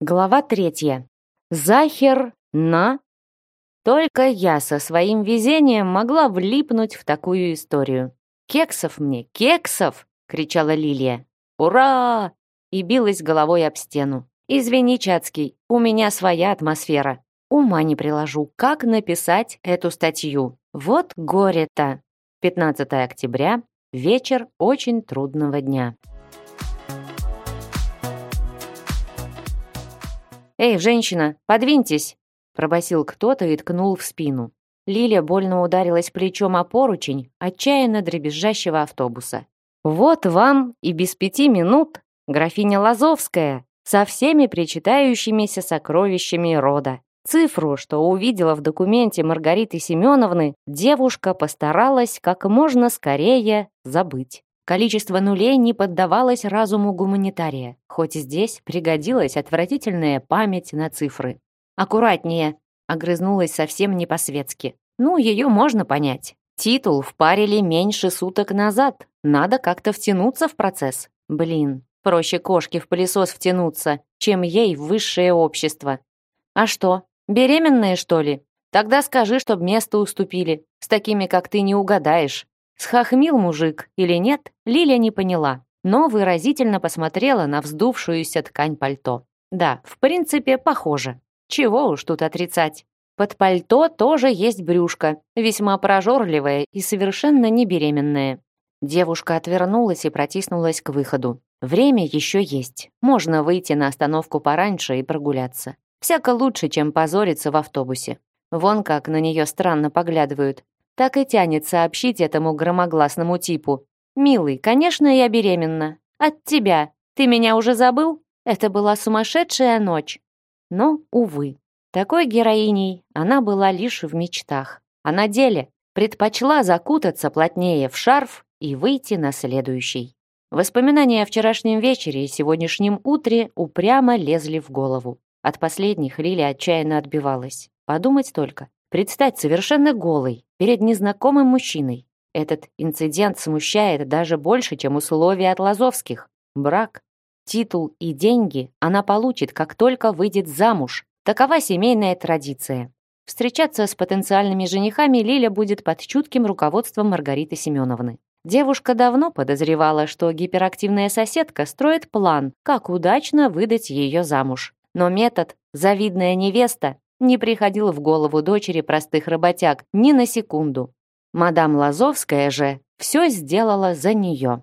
Глава третья. Захер на... Только я со своим везением могла влипнуть в такую историю. «Кексов мне, кексов!» — кричала Лилия. «Ура!» — и билась головой об стену. «Извини, Чацкий, у меня своя атмосфера. Ума не приложу, как написать эту статью. Вот горе-то!» 15 октября, вечер очень трудного дня. «Эй, женщина, подвиньтесь!» пробасил кто-то и ткнул в спину. Лиля больно ударилась плечом о поручень отчаянно дребезжащего автобуса. «Вот вам и без пяти минут графиня Лазовская со всеми причитающимися сокровищами рода. Цифру, что увидела в документе Маргариты Семеновны, девушка постаралась как можно скорее забыть. Количество нулей не поддавалось разуму гуманитария, хоть здесь пригодилась отвратительная память на цифры. «Аккуратнее», — огрызнулась совсем не по-светски. «Ну, ее можно понять. Титул впарили меньше суток назад. Надо как-то втянуться в процесс. Блин, проще кошки в пылесос втянуться, чем ей в высшее общество. А что, беременная, что ли? Тогда скажи, чтоб место уступили. С такими, как ты, не угадаешь. Схохмил мужик или нет, Лиля не поняла, но выразительно посмотрела на вздувшуюся ткань пальто. Да, в принципе, похоже. Чего уж тут отрицать. Под пальто тоже есть брюшко, весьма прожорливое и совершенно не беременное. Девушка отвернулась и протиснулась к выходу. Время еще есть. Можно выйти на остановку пораньше и прогуляться. Всяко лучше, чем позориться в автобусе. Вон как на нее странно поглядывают. Так и тянет сообщить этому громогласному типу. «Милый, конечно, я беременна. От тебя. Ты меня уже забыл? Это была сумасшедшая ночь. Но, увы, такой героиней она была лишь в мечтах, а на деле предпочла закутаться плотнее в шарф и выйти на следующий. Воспоминания о вчерашнем вечере и сегодняшнем утре упрямо лезли в голову. От последних Лили отчаянно отбивалась. Подумать только, предстать совершенно голой перед незнакомым мужчиной. Этот инцидент смущает даже больше, чем условия от Лазовских. Брак Титул и деньги она получит, как только выйдет замуж. Такова семейная традиция. Встречаться с потенциальными женихами Лиля будет под чутким руководством Маргариты Семеновны. Девушка давно подозревала, что гиперактивная соседка строит план, как удачно выдать ее замуж. Но метод «завидная невеста» не приходил в голову дочери простых работяг ни на секунду. Мадам Лазовская же все сделала за нее.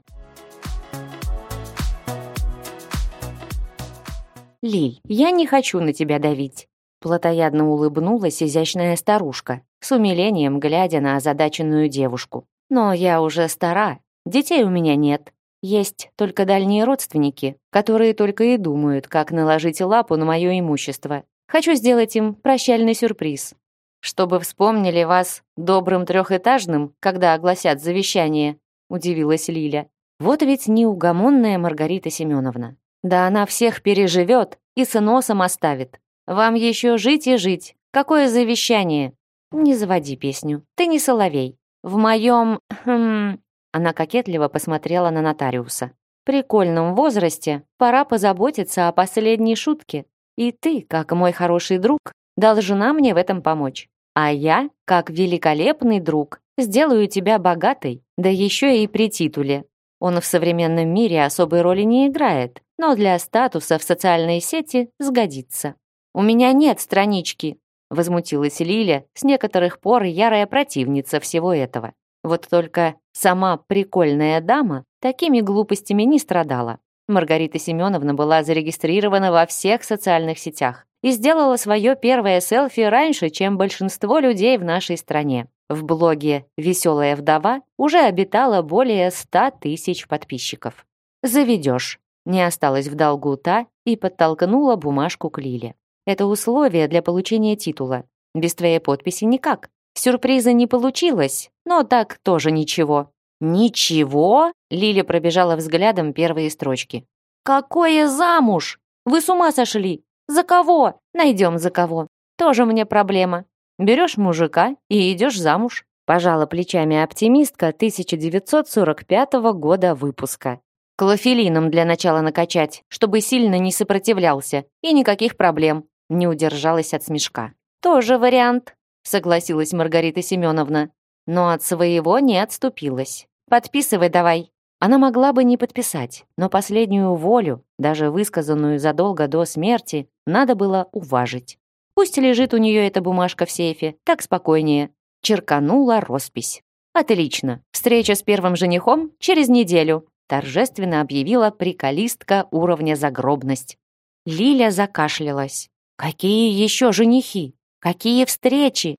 «Лиль, я не хочу на тебя давить», плотоядно улыбнулась изящная старушка, с умилением глядя на озадаченную девушку. «Но я уже стара, детей у меня нет. Есть только дальние родственники, которые только и думают, как наложить лапу на мое имущество. Хочу сделать им прощальный сюрприз. Чтобы вспомнили вас добрым трехэтажным, когда огласят завещание», удивилась Лиля. «Вот ведь неугомонная Маргарита Семеновна. Да она всех переживет и с носом оставит. Вам еще жить и жить. Какое завещание? Не заводи песню. Ты не соловей. В моем... Хм... Она кокетливо посмотрела на нотариуса. Прикольном возрасте пора позаботиться о последней шутке. И ты, как мой хороший друг, должна мне в этом помочь. А я, как великолепный друг, сделаю тебя богатой, да еще и при титуле. Он в современном мире особой роли не играет, но для статуса в социальной сети сгодится. «У меня нет странички», — возмутилась Лиля, с некоторых пор ярая противница всего этого. Вот только сама прикольная дама такими глупостями не страдала. Маргарита Семеновна была зарегистрирована во всех социальных сетях и сделала свое первое селфи раньше, чем большинство людей в нашей стране. В блоге «Веселая вдова» уже обитало более 100 тысяч подписчиков. «Заведешь», не осталась в долгу та и подтолкнула бумажку к Лиле. Это условие для получения титула. Без твоей подписи никак. Сюрприза не получилось, но так тоже ничего. Ничего? Лиля пробежала взглядом первые строчки. Какое замуж? Вы с ума сошли? За кого? Найдем за кого. Тоже мне проблема. Берешь мужика и идешь замуж. Пожала плечами оптимистка 1945 года выпуска. Клофелином для начала накачать, чтобы сильно не сопротивлялся, и никаких проблем. Не удержалась от смешка. Тоже вариант, согласилась Маргарита Семеновна, но от своего не отступилась. Подписывай давай. Она могла бы не подписать, но последнюю волю, даже высказанную задолго до смерти, надо было уважить. Пусть лежит у нее эта бумажка в сейфе, так спокойнее. Черканула роспись. «Отлично. Встреча с первым женихом через неделю», торжественно объявила приколистка уровня загробность. Лиля закашлялась. «Какие еще женихи? Какие встречи?»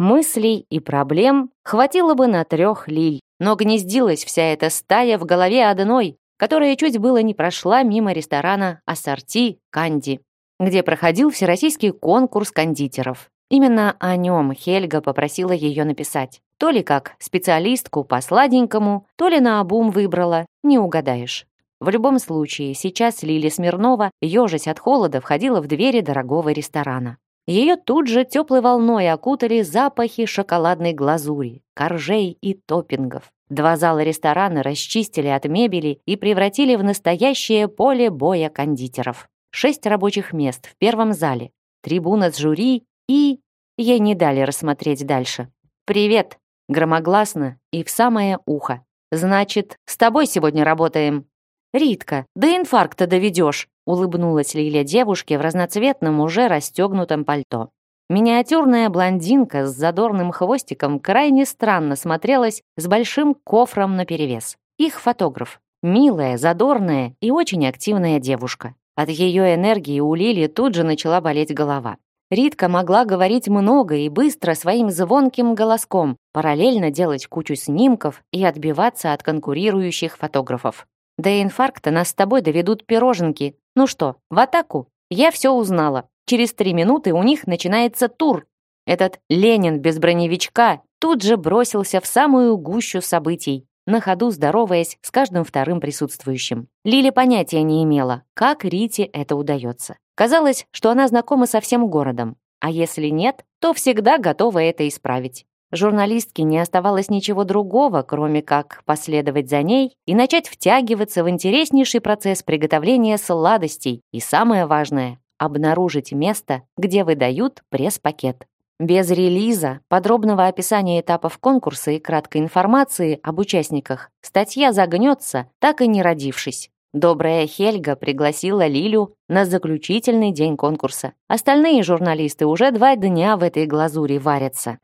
Мыслей и проблем хватило бы на трех лиль, но гнездилась вся эта стая в голове одной, которая чуть было не прошла мимо ресторана «Ассорти Канди», где проходил всероссийский конкурс кондитеров. Именно о нем Хельга попросила ее написать. То ли как специалистку по сладенькому, то ли на обум выбрала, не угадаешь. В любом случае, сейчас Лили Смирнова, ежась от холода, входила в двери дорогого ресторана. Ее тут же теплой волной окутали запахи шоколадной глазури, коржей и топпингов. Два зала ресторана расчистили от мебели и превратили в настоящее поле боя кондитеров. Шесть рабочих мест в первом зале, трибуна с жюри и... Ей не дали рассмотреть дальше. «Привет!» Громогласно и в самое ухо. «Значит, с тобой сегодня работаем?» «Ритка, до инфаркта доведешь!» улыбнулась Лиля девушке в разноцветном уже расстегнутом пальто. Миниатюрная блондинка с задорным хвостиком крайне странно смотрелась с большим кофром наперевес. Их фотограф. Милая, задорная и очень активная девушка. От ее энергии у Лили тут же начала болеть голова. Ритка могла говорить много и быстро своим звонким голоском, параллельно делать кучу снимков и отбиваться от конкурирующих фотографов. До инфаркта нас с тобой доведут пироженки. Ну что, в атаку? Я все узнала. Через три минуты у них начинается тур. Этот Ленин без броневичка тут же бросился в самую гущу событий, на ходу здороваясь с каждым вторым присутствующим. Лили понятия не имела, как Рите это удается. Казалось, что она знакома со всем городом, а если нет, то всегда готова это исправить. Журналистке не оставалось ничего другого, кроме как последовать за ней и начать втягиваться в интереснейший процесс приготовления сладостей и, самое важное, обнаружить место, где выдают пресс-пакет. Без релиза, подробного описания этапов конкурса и краткой информации об участниках статья загнется, так и не родившись. Добрая Хельга пригласила Лилю на заключительный день конкурса. Остальные журналисты уже два дня в этой глазури варятся.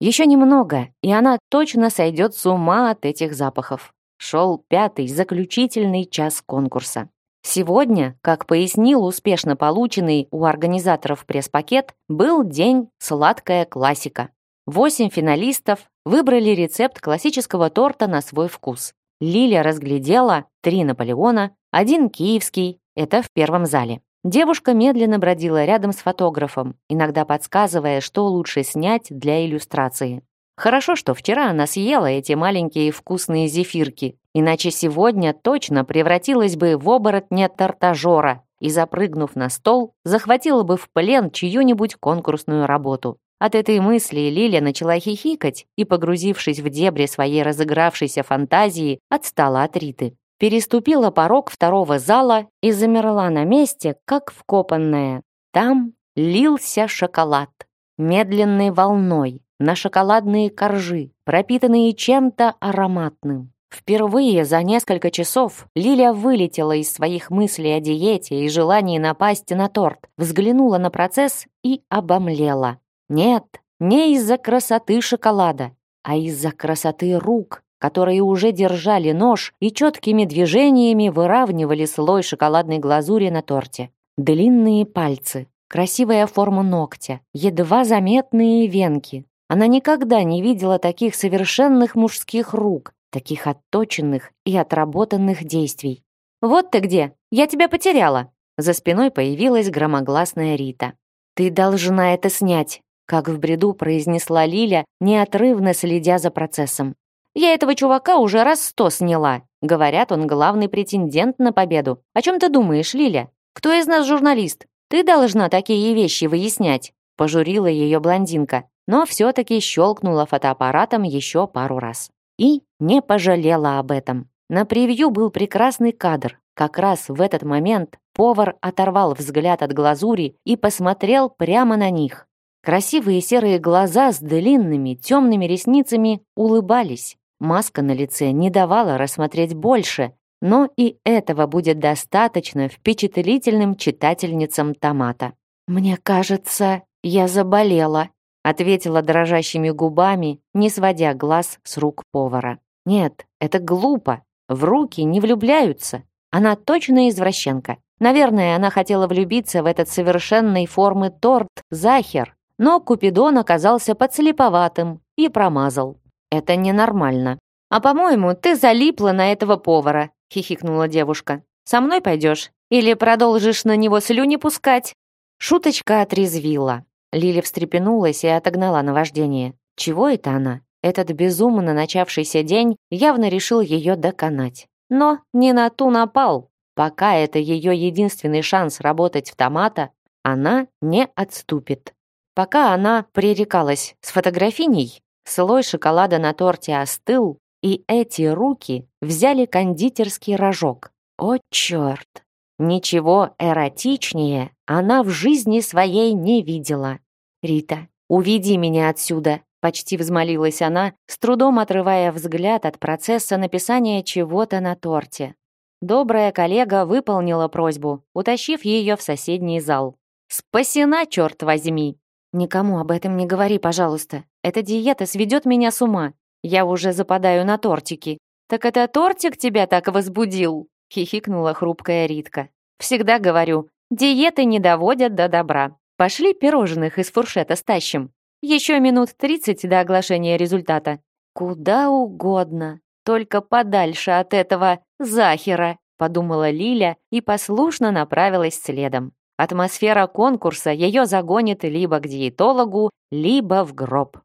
Еще немного, и она точно сойдет с ума от этих запахов. Шел пятый, заключительный час конкурса. Сегодня, как пояснил успешно полученный у организаторов пресс-пакет, был день «Сладкая классика». Восемь финалистов выбрали рецепт классического торта на свой вкус. Лиля разглядела три Наполеона, один киевский, это в первом зале. Девушка медленно бродила рядом с фотографом, иногда подсказывая, что лучше снять для иллюстрации. Хорошо, что вчера она съела эти маленькие вкусные зефирки, иначе сегодня точно превратилась бы в оборотня тортажора и, запрыгнув на стол, захватила бы в плен чью-нибудь конкурсную работу. От этой мысли Лиля начала хихикать и, погрузившись в дебри своей разыгравшейся фантазии, отстала от Риты переступила порог второго зала и замерла на месте, как вкопанная. Там лился шоколад. Медленной волной, на шоколадные коржи, пропитанные чем-то ароматным. Впервые за несколько часов Лиля вылетела из своих мыслей о диете и желании напасть на торт, взглянула на процесс и обомлела. Нет, не из-за красоты шоколада, а из-за красоты рук, которые уже держали нож и четкими движениями выравнивали слой шоколадной глазури на торте. Длинные пальцы, красивая форма ногтя, едва заметные венки. Она никогда не видела таких совершенных мужских рук, таких отточенных и отработанных действий. «Вот ты где! Я тебя потеряла!» За спиной появилась громогласная Рита. «Ты должна это снять!» как в бреду произнесла Лиля, неотрывно следя за процессом. Я этого чувака уже раз сто сняла. Говорят, он главный претендент на победу. О чем ты думаешь, Лиля? Кто из нас журналист? Ты должна такие вещи выяснять. пожурила ее блондинка, но все-таки щелкнула фотоаппаратом еще пару раз. И не пожалела об этом. На превью был прекрасный кадр. Как раз в этот момент повар оторвал взгляд от глазури и посмотрел прямо на них. Красивые серые глаза с длинными темными ресницами улыбались. Маска на лице не давала рассмотреть больше, но и этого будет достаточно впечатлительным читательницам томата. «Мне кажется, я заболела», ответила дрожащими губами, не сводя глаз с рук повара. «Нет, это глупо. В руки не влюбляются. Она точно извращенка. Наверное, она хотела влюбиться в этот совершенной формы торт Захер, но Купидон оказался подслеповатым и промазал. Это ненормально. А по-моему, ты залипла на этого повара, хихикнула девушка. Со мной пойдешь? Или продолжишь на него слюни пускать? Шуточка отрезвила. Лили встрепенулась и отогнала наваждение. Чего это она? Этот безумно начавшийся день явно решил ее доконать. Но не на ту напал. Пока это ее единственный шанс работать в томата, она не отступит. Пока она пререкалась с фотографиней, слой шоколада на торте остыл, и эти руки взяли кондитерский рожок. О, черт! Ничего эротичнее она в жизни своей не видела. «Рита, уведи меня отсюда!» Почти взмолилась она, с трудом отрывая взгляд от процесса написания чего-то на торте. Добрая коллега выполнила просьбу, утащив ее в соседний зал. «Спасена, черт возьми!» «Никому об этом не говори, пожалуйста. Эта диета сведет меня с ума. Я уже западаю на тортики». «Так это тортик тебя так возбудил?» — хихикнула хрупкая Ритка. «Всегда говорю, диеты не доводят до добра. Пошли пирожных из фуршета стащим. Еще минут тридцать до оглашения результата». «Куда угодно, только подальше от этого Захера», подумала Лиля и послушно направилась следом. Атмосфера конкурса ее загонит либо к диетологу, либо в гроб.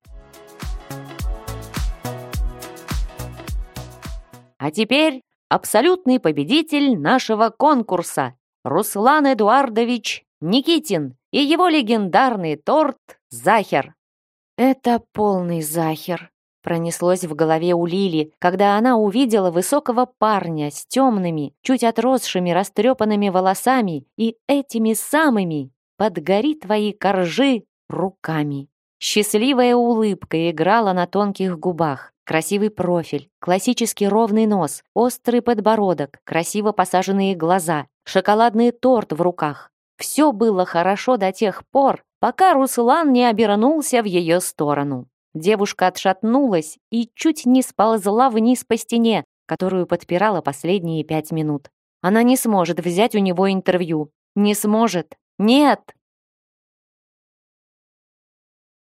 А теперь абсолютный победитель нашего конкурса Руслан Эдуардович Никитин и его легендарный торт «Захер». Это полный захер, Пронеслось в голове у Лили, когда она увидела высокого парня с темными, чуть отросшими растрепанными волосами и этими самыми «подгори твои коржи» руками. Счастливая улыбка играла на тонких губах. Красивый профиль, классический ровный нос, острый подбородок, красиво посаженные глаза, шоколадный торт в руках. Все было хорошо до тех пор, пока Руслан не обернулся в ее сторону. Девушка отшатнулась и чуть не сползла вниз по стене, которую подпирала последние пять минут. Она не сможет взять у него интервью. Не сможет. Нет!